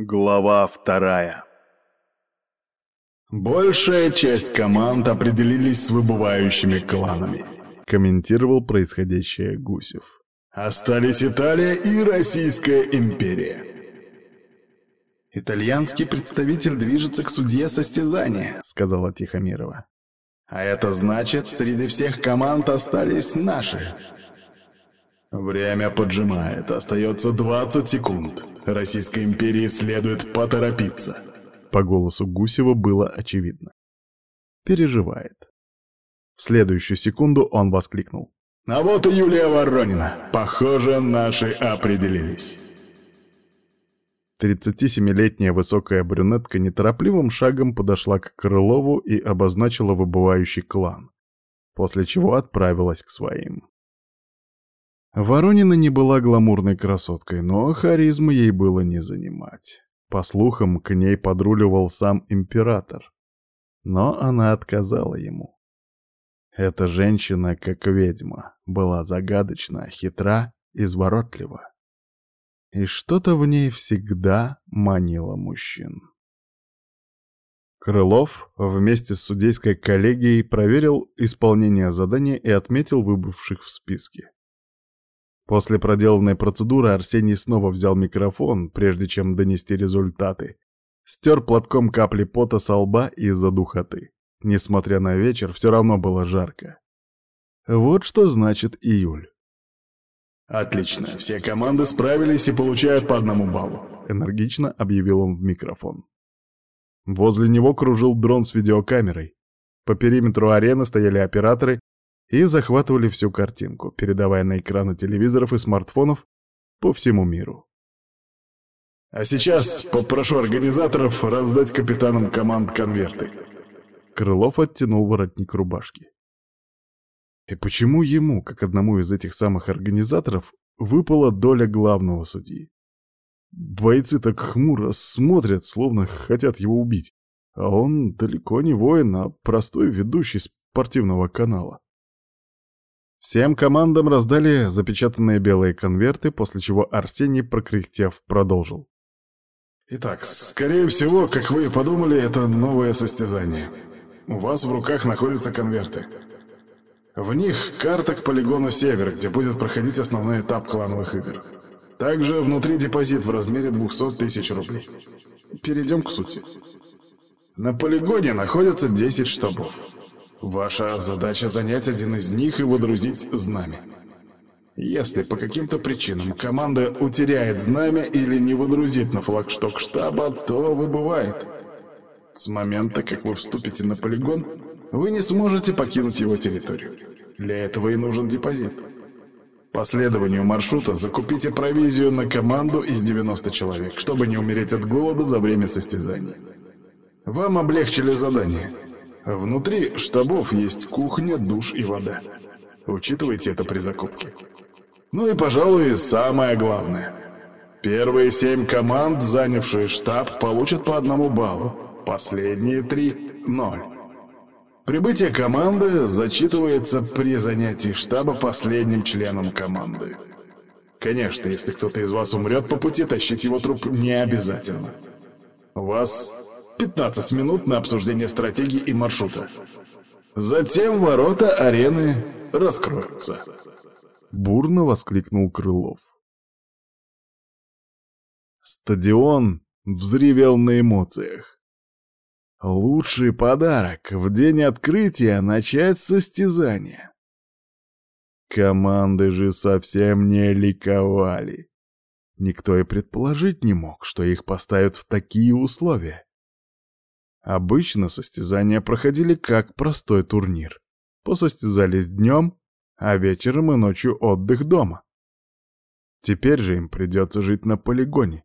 Глава вторая «Большая часть команд определились с выбывающими кланами», — комментировал происходящее Гусев. «Остались Италия и Российская империя». «Итальянский представитель движется к судье состязания», — сказала Тихомирова. «А это значит, среди всех команд остались наши». Время поджимает, остается 20 секунд. Российской империи следует поторопиться. По голосу Гусева было очевидно. Переживает. В следующую секунду он воскликнул. А вот и Юлия Воронина. Похоже, наши определились. 37-летняя высокая брюнетка неторопливым шагом подошла к Крылову и обозначила выбывающий клан, после чего отправилась к своим. Воронина не была гламурной красоткой, но харизмы ей было не занимать. По слухам, к ней подруливал сам император. Но она отказала ему. Эта женщина, как ведьма, была загадочна, хитра, изворотлива. И что-то в ней всегда манило мужчин. Крылов вместе с судейской коллегией проверил исполнение задания и отметил выбывших в списке. После проделанной процедуры Арсений снова взял микрофон, прежде чем донести результаты. Стер платком капли пота со лба из-за духоты. Несмотря на вечер, все равно было жарко. Вот что значит июль. «Отлично, все команды справились и получают по одному баллу», — энергично объявил он в микрофон. Возле него кружил дрон с видеокамерой. По периметру арены стояли операторы и захватывали всю картинку, передавая на экраны телевизоров и смартфонов по всему миру. А сейчас попрошу организаторов раздать капитанам команд конверты. Крылов оттянул воротник рубашки. И почему ему, как одному из этих самых организаторов, выпала доля главного судьи? Бойцы так хмуро смотрят, словно хотят его убить, а он далеко не воин, а простой ведущий спортивного канала. Всем командам раздали запечатанные белые конверты, после чего Арсений, прокряхтев, продолжил. Итак, скорее всего, как вы и подумали, это новое состязание. У вас в руках находятся конверты. В них карта к полигону «Север», где будет проходить основной этап клановых игр. Также внутри депозит в размере 200 тысяч рублей. Перейдем к сути. На полигоне находятся 10 штабов. Ваша задача занять один из них и водрузить знамя. Если по каким-то причинам команда утеряет знамя или не водрузит на флагшток штаба, то выбывает. С момента, как вы вступите на полигон, вы не сможете покинуть его территорию. Для этого и нужен депозит. По следованию маршрута закупите провизию на команду из 90 человек, чтобы не умереть от голода за время состязания. Вам облегчили задание — Внутри штабов есть кухня, душ и вода. Учитывайте это при закупке. Ну и, пожалуй, самое главное. Первые семь команд, занявшие штаб, получат по одному баллу. Последние три — ноль. Прибытие команды зачитывается при занятии штаба последним членом команды. Конечно, если кто-то из вас умрет по пути, тащить его труп не обязательно. Вас 15 минут на обсуждение стратегии и маршрута. Затем ворота арены раскроются. Бурно воскликнул Крылов. Стадион взревел на эмоциях. Лучший подарок в день открытия начать состязание. Команды же совсем не ликовали. Никто и предположить не мог, что их поставят в такие условия. Обычно состязания проходили как простой турнир. Посостязались днем, а вечером и ночью отдых дома. Теперь же им придется жить на полигоне.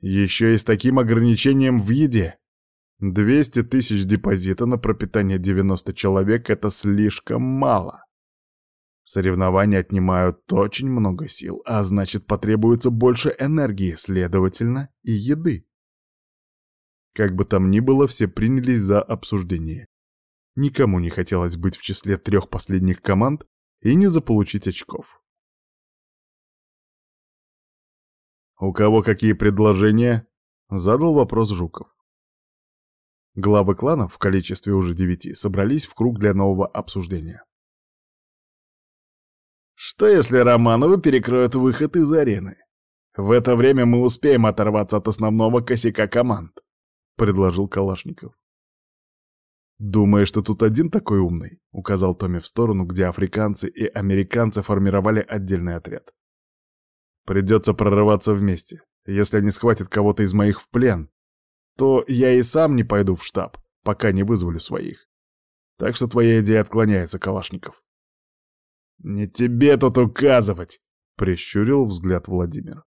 Еще и с таким ограничением в еде. 200 тысяч депозита на пропитание 90 человек — это слишком мало. Соревнования отнимают очень много сил, а значит потребуется больше энергии, следовательно, и еды. Как бы там ни было, все принялись за обсуждение. Никому не хотелось быть в числе трех последних команд и не заполучить очков. «У кого какие предложения?» Задал вопрос Жуков. Главы кланов в количестве уже девяти собрались в круг для нового обсуждения. Что если Романовы перекроют выход из арены? В это время мы успеем оторваться от основного косяка команд, предложил Калашников. «Думаешь, что тут один такой умный?» — указал Томми в сторону, где африканцы и американцы формировали отдельный отряд. «Придется прорываться вместе. Если они схватят кого-то из моих в плен, то я и сам не пойду в штаб, пока не вызволю своих. Так что твоя идея отклоняется, Калашников». «Не тебе тут указывать!» — прищурил взгляд Владимир.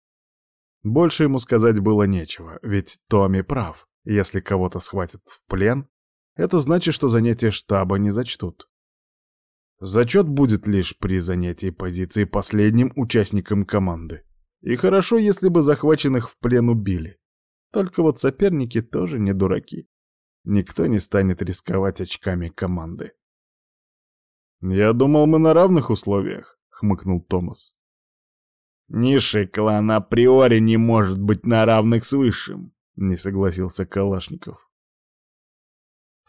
Больше ему сказать было нечего, ведь Томми прав. Если кого-то схватят в плен, это значит, что занятие штаба не зачтут. Зачет будет лишь при занятии позиции последним участником команды. И хорошо, если бы захваченных в плен убили. Только вот соперники тоже не дураки. Никто не станет рисковать очками команды. «Я думал, мы на равных условиях», — хмыкнул Томас. «Низший клан априори не может быть на равных с высшим», — не согласился Калашников.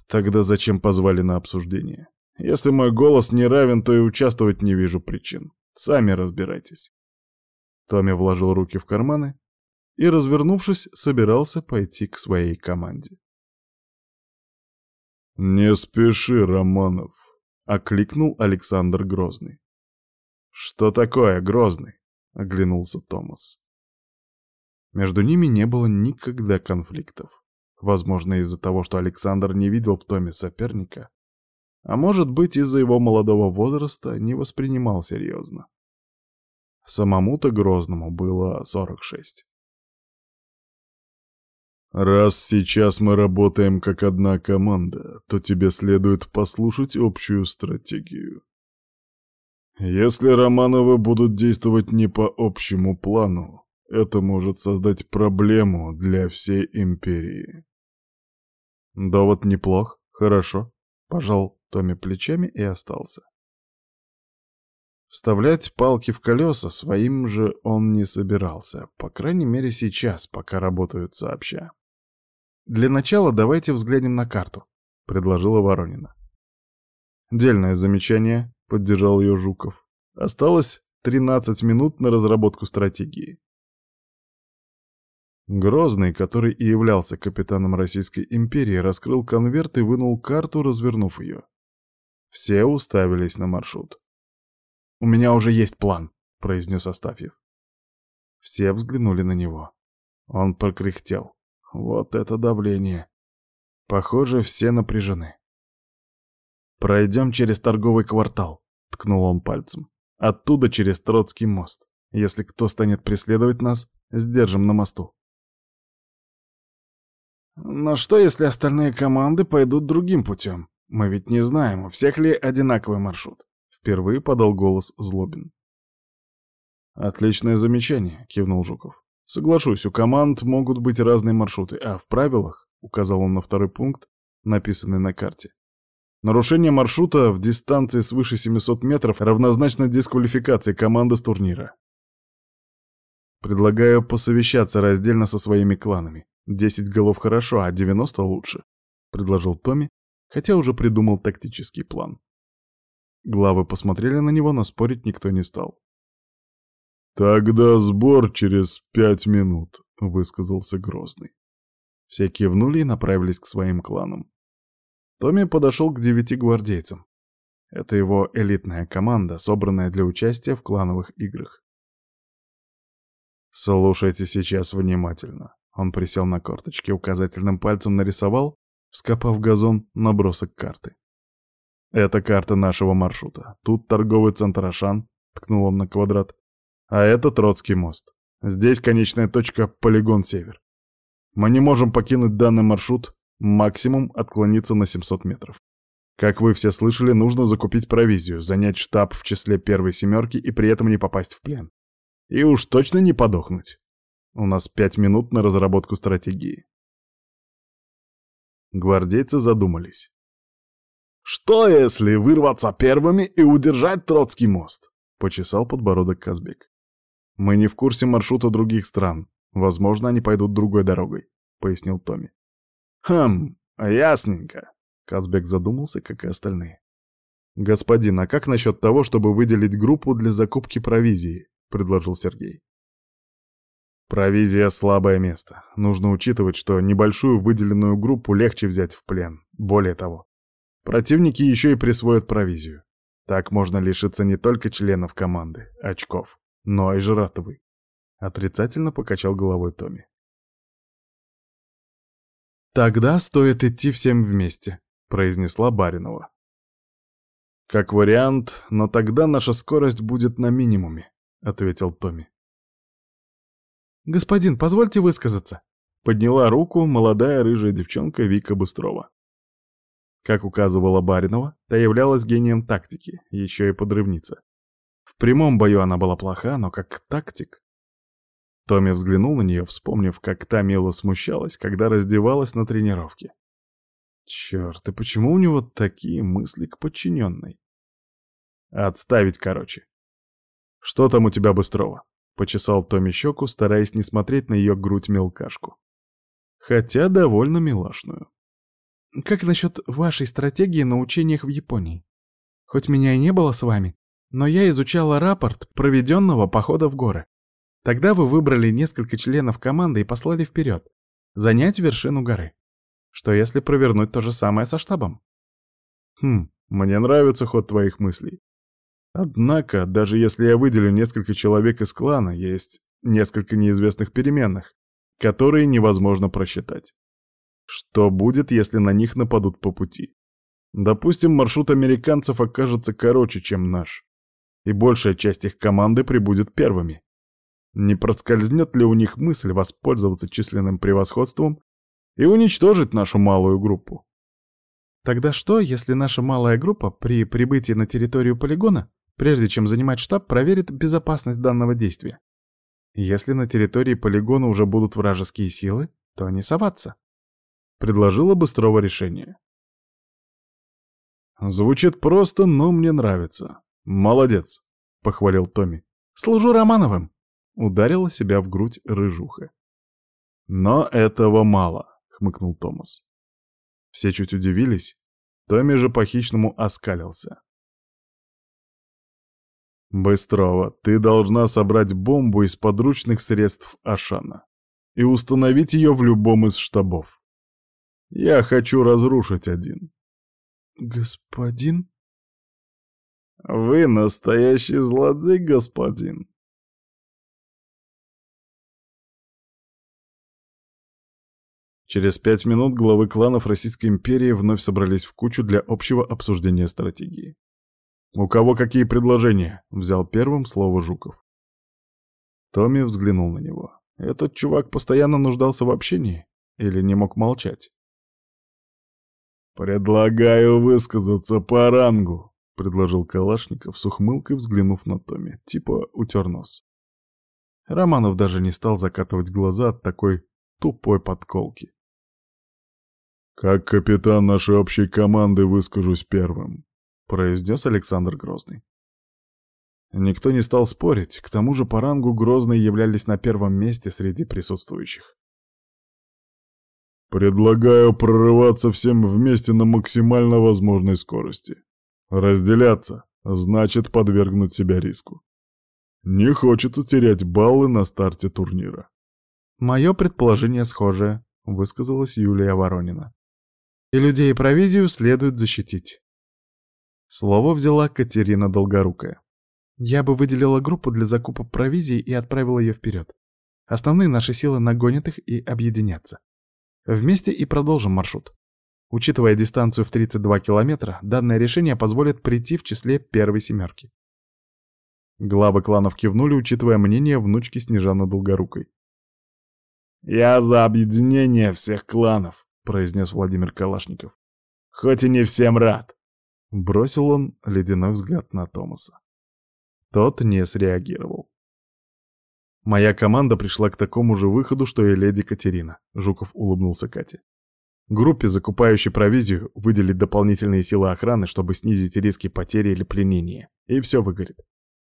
Тогда зачем позвали на обсуждение? Если мой голос не равен, то и участвовать не вижу причин. Сами разбирайтесь. Томми вложил руки в карманы и, развернувшись, собирался пойти к своей команде. «Не спеши, Романов», — окликнул Александр Грозный. «Что такое, Грозный?» — оглянулся Томас. Между ними не было никогда конфликтов. Возможно, из-за того, что Александр не видел в Томе соперника, а может быть, из-за его молодого возраста не воспринимал серьезно. Самому-то Грозному было 46. «Раз сейчас мы работаем как одна команда, то тебе следует послушать общую стратегию. Если Романовы будут действовать не по общему плану, это может создать проблему для всей империи. Довод неплох, хорошо. Пожал Томми плечами и остался. Вставлять палки в колеса своим же он не собирался, по крайней мере сейчас, пока работают сообща. «Для начала давайте взглянем на карту», — предложила Воронина. «Дельное замечание», — поддержал ее Жуков. «Осталось 13 минут на разработку стратегии. Грозный, который и являлся капитаном Российской империи, раскрыл конверт и вынул карту, развернув ее. Все уставились на маршрут. «У меня уже есть план», — произнес Астафьев. Все взглянули на него. Он прокряхтел. Вот это давление. Похоже, все напряжены. «Пройдем через торговый квартал», — ткнул он пальцем. «Оттуда через Троцкий мост. Если кто станет преследовать нас, сдержим на мосту». Но что, если остальные команды пойдут другим путем? Мы ведь не знаем, у всех ли одинаковый маршрут. Впервые подал голос Злобин. «Отличное замечание», — кивнул Жуков. «Соглашусь, у команд могут быть разные маршруты, а в правилах, — указал он на второй пункт, написанный на карте, нарушение маршрута в дистанции свыше 700 метров равнозначно дисквалификации команды с турнира. Предлагаю посовещаться раздельно со своими кланами. Десять голов хорошо, а девяносто лучше», — предложил Томми, хотя уже придумал тактический план. Главы посмотрели на него, но спорить никто не стал. «Тогда сбор через пять минут», — высказался Грозный. Все кивнули и направились к своим кланам. Томми подошел к девяти гвардейцам. Это его элитная команда, собранная для участия в клановых играх. Слушайте сейчас внимательно. Он присел на корточки, указательным пальцем нарисовал, вскопав газон, набросок карты. Это карта нашего маршрута. Тут торговый центр Ашан, ткнул он на квадрат. А это Троцкий мост. Здесь конечная точка полигон Север. Мы не можем покинуть данный маршрут, максимум отклониться на 700 метров. Как вы все слышали, нужно закупить провизию, занять штаб в числе первой семерки и при этом не попасть в плен. И уж точно не подохнуть. У нас пять минут на разработку стратегии. Гвардейцы задумались. «Что, если вырваться первыми и удержать Троцкий мост?» — почесал подбородок Казбек. «Мы не в курсе маршрута других стран. Возможно, они пойдут другой дорогой. — пояснил Томми. «Хм, ясненько», — Казбек задумался, как и остальные. «Господин, а как насчет того, чтобы выделить группу для закупки провизии?» — предложил Сергей. Провизия — слабое место. Нужно учитывать, что небольшую выделенную группу легче взять в плен. Более того, противники еще и присвоят провизию. Так можно лишиться не только членов команды, очков, но и жратвы. Отрицательно покачал головой Томми. «Тогда стоит идти всем вместе», — произнесла Баринова. «Как вариант, но тогда наша скорость будет на минимуме», — ответил Томми. «Господин, позвольте высказаться», — подняла руку молодая рыжая девчонка Вика Быстрова. Как указывала Баринова, та являлась гением тактики, еще и подрывница. В прямом бою она была плоха, но как тактик... Томми взглянул на нее, вспомнив, как та мило смущалась, когда раздевалась на тренировке. Черт, и почему у него такие мысли к подчиненной? Отставить, короче. Что там у тебя быстрого? Почесал Томми щеку, стараясь не смотреть на ее грудь-мелкашку. Хотя довольно милашную. «Как насчет вашей стратегии на учениях в Японии? Хоть меня и не было с вами, но я изучала рапорт проведенного похода в горы. Тогда вы выбрали несколько членов команды и послали вперед, занять вершину горы. Что если провернуть то же самое со штабом? Хм, мне нравится ход твоих мыслей. Однако, даже если я выделю несколько человек из клана, есть несколько неизвестных переменных, которые невозможно просчитать. Что будет, если на них нападут по пути? Допустим, маршрут американцев окажется короче, чем наш, и большая часть их команды прибудет первыми. Не проскользнет ли у них мысль воспользоваться численным превосходством и уничтожить нашу малую группу? Тогда что, если наша малая группа при прибытии на территорию полигона прежде чем занимать штаб, проверит безопасность данного действия. Если на территории полигона уже будут вражеские силы, то не соваться. Предложила быстрого решения. Звучит просто, но мне нравится. Молодец, похвалил Томми. Служу Романовым. Ударила себя в грудь рыжуха. Но этого мало, хмыкнул Томас. Все чуть удивились. Томми же по-хищному оскалился. Быстрова, ты должна собрать бомбу из подручных средств Ашана и установить ее в любом из штабов. Я хочу разрушить один. Господин? Вы настоящий злодей, господин. Через пять минут главы кланов Российской империи вновь собрались в кучу для общего обсуждения стратегии. «У кого какие предложения?» — взял первым слово Жуков. Томми взглянул на него. Этот чувак постоянно нуждался в общении или не мог молчать? «Предлагаю высказаться по рангу», — предложил Калашников с ухмылкой, взглянув на Томми, типа утер нос. Романов даже не стал закатывать глаза от такой тупой подколки. «Как капитан нашей общей команды выскажусь первым», произнес Александр Грозный. Никто не стал спорить, к тому же по рангу Грозные являлись на первом месте среди присутствующих. «Предлагаю прорываться всем вместе на максимально возможной скорости. Разделяться значит подвергнуть себя риску. Не хочется терять баллы на старте турнира». «Мое предположение схожее», — высказалась Юлия Воронина. «И людей и провизию следует защитить. Слово взяла Катерина Долгорукая. Я бы выделила группу для закупа провизии и отправила ее вперед. Основные наши силы нагонят их и объединятся. Вместе и продолжим маршрут. Учитывая дистанцию в 32 километра, данное решение позволит прийти в числе первой семерки. Главы кланов кивнули, учитывая мнение внучки Снежаны Долгорукой. «Я за объединение всех кланов», — произнес Владимир Калашников. «Хоть и не всем рад». Бросил он ледяной взгляд на Томаса. Тот не среагировал. «Моя команда пришла к такому же выходу, что и леди Катерина», — Жуков улыбнулся Кате. «Группе, закупающей провизию, выделить дополнительные силы охраны, чтобы снизить риски потери или пленения. И все выгорит.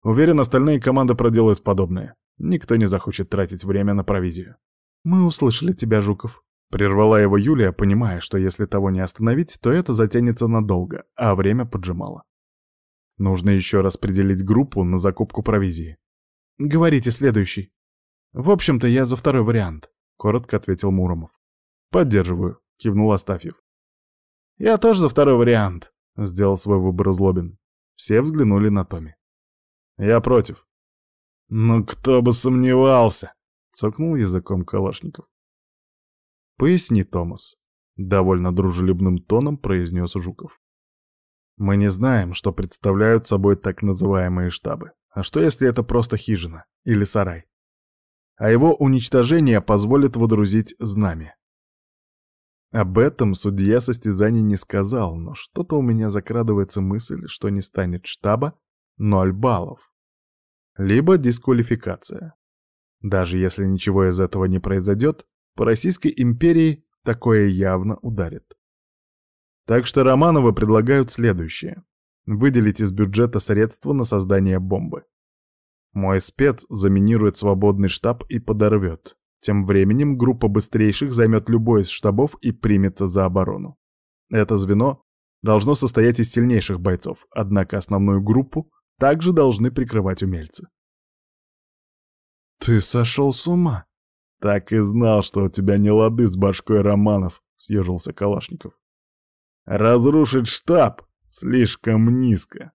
Уверен, остальные команды проделают подобное. Никто не захочет тратить время на провизию». «Мы услышали тебя, Жуков», Прервала его Юлия, понимая, что если того не остановить, то это затянется надолго, а время поджимало. Нужно еще распределить группу на закупку провизии. Говорите следующий. В общем-то, я за второй вариант, коротко ответил Муромов. Поддерживаю, кивнул Астафьев. Я тоже за второй вариант, сделал свой выбор Злобин. Все взглянули на Томи. Я против. Ну кто бы сомневался, цокнул языком Калашников. Поясни, Томас, довольно дружелюбным тоном произнес Жуков. Мы не знаем, что представляют собой так называемые штабы. А что если это просто хижина или сарай? А его уничтожение позволит водрузить знамя. Об этом судья состязаний не сказал, но что-то у меня закрадывается мысль, что не станет штаба ноль баллов. Либо дисквалификация. Даже если ничего из этого не произойдет, по Российской империи такое явно ударит. Так что Романовы предлагают следующее. Выделить из бюджета средства на создание бомбы. Мой спец заминирует свободный штаб и подорвет. Тем временем группа быстрейших займет любой из штабов и примется за оборону. Это звено должно состоять из сильнейших бойцов, однако основную группу также должны прикрывать умельцы. «Ты сошел с ума?» «Так и знал, что у тебя не лады с башкой Романов», — съежился Калашников. Разрушить штаб слишком низко.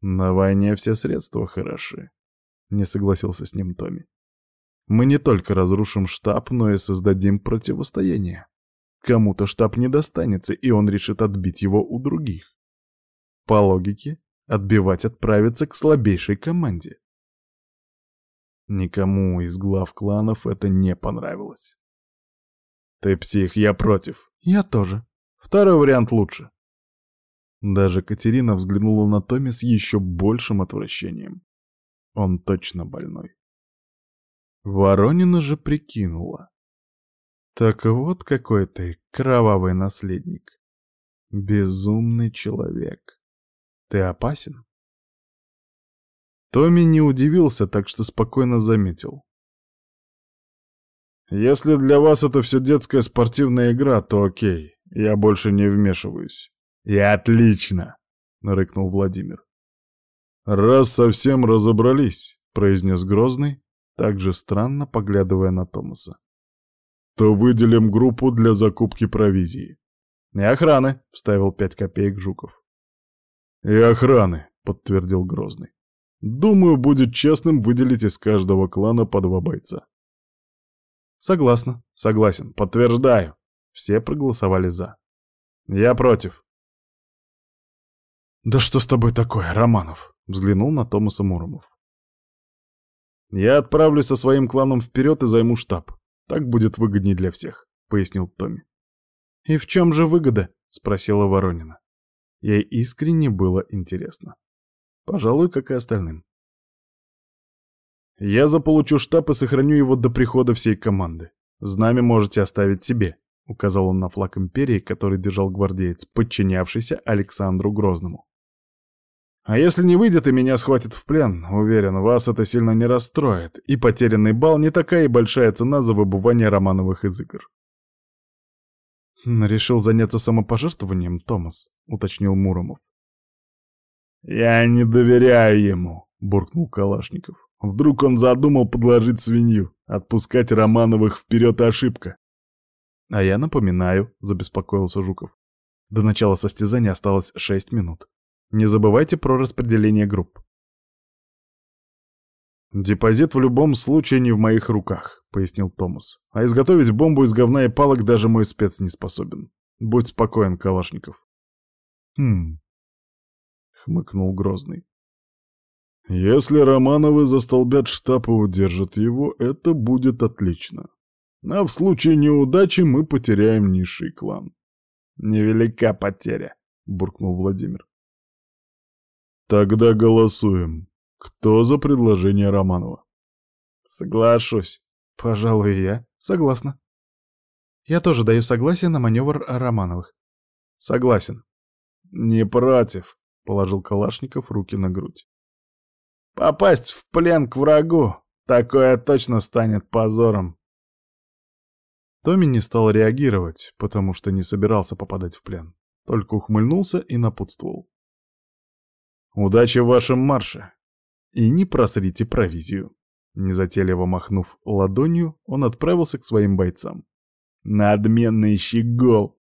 На войне все средства хороши. Не согласился с ним Томми. Мы не только разрушим штаб, но и создадим противостояние. Кому-то штаб не достанется, и он решит отбить его у других. По логике, отбивать отправится к слабейшей команде. Никому из глав кланов это не понравилось. «Ты псих, я против». «Я тоже», Второй вариант лучше. Даже Катерина взглянула на Томми с еще большим отвращением. Он точно больной. Воронина же прикинула. Так вот какой ты кровавый наследник. Безумный человек. Ты опасен? Томми не удивился, так что спокойно заметил. Если для вас это все детская спортивная игра, то окей. Я больше не вмешиваюсь. И отлично, рыкнул Владимир. Раз совсем разобрались, произнес Грозный, также странно поглядывая на Томаса. То выделим группу для закупки провизии. И охраны, вставил пять копеек Жуков. И охраны, подтвердил Грозный. Думаю, будет честным выделить из каждого клана по два бойца. Согласна, согласен, подтверждаю. Все проголосовали «за». «Я против». «Да что с тобой такое, Романов?» — взглянул на Томаса Муромов. «Я отправлюсь со своим кланом вперед и займу штаб. Так будет выгоднее для всех», — пояснил Томми. «И в чем же выгода?» — спросила Воронина. Ей искренне было интересно. Пожалуй, как и остальным. «Я заполучу штаб и сохраню его до прихода всей команды. Знамя можете оставить себе», — указал он на флаг империи, который держал гвардеец, подчинявшийся Александру Грозному. «А если не выйдет и меня схватит в плен, уверен, вас это сильно не расстроит, и потерянный бал не такая и большая цена за выбывание Романовых из игр». «Решил заняться самопожертвованием, Томас», — уточнил Муромов. «Я не доверяю ему», — буркнул Калашников. «Вдруг он задумал подложить свинью. Отпускать Романовых вперед ошибка. «А я напоминаю», — забеспокоился Жуков. До начала состязания осталось шесть минут. Не забывайте про распределение групп. «Депозит в любом случае не в моих руках», — пояснил Томас. «А изготовить бомбу из говна и палок даже мой спец не способен. Будь спокоен, Калашников». «Хм...» — хмыкнул Грозный. «Если Романовы застолбят штаб и удержат его, это будет отлично. А в случае неудачи мы потеряем низший клан. Невелика потеря, буркнул Владимир. Тогда голосуем. Кто за предложение Романова? Соглашусь. Пожалуй, я. Согласна. Я тоже даю согласие на маневр Романовых. Согласен. Не против, положил Калашников руки на грудь. Попасть в плен к врагу, такое точно станет позором. Томми не стал реагировать, потому что не собирался попадать в плен. Только ухмыльнулся и напутствовал. «Удачи в вашем марше! И не просрите провизию!» Незатейливо махнув ладонью, он отправился к своим бойцам. «Надменный щегол!»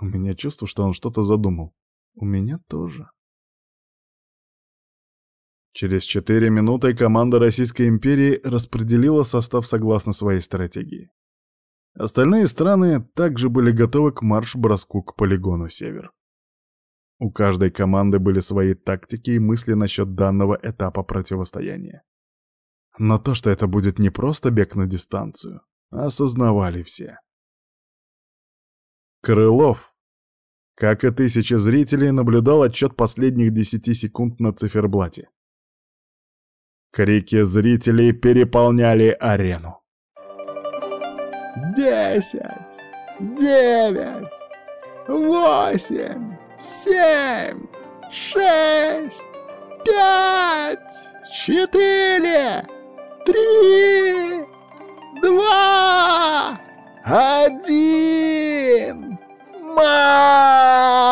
У меня чувство, что он что-то задумал. У меня тоже. Через четыре минуты команда Российской империи распределила состав согласно своей стратегии. Остальные страны также были готовы к марш-броску к полигону «Север». У каждой команды были свои тактики и мысли насчет данного этапа противостояния. Но то, что это будет не просто бег на дистанцию, осознавали все. Крылов, как и тысячи зрителей, наблюдал отчет последних десяти секунд на циферблате. Крики зрителей переполняли арену. Десять, девять, восемь, семь, шесть, пять, четыре, три, два, один. Марш!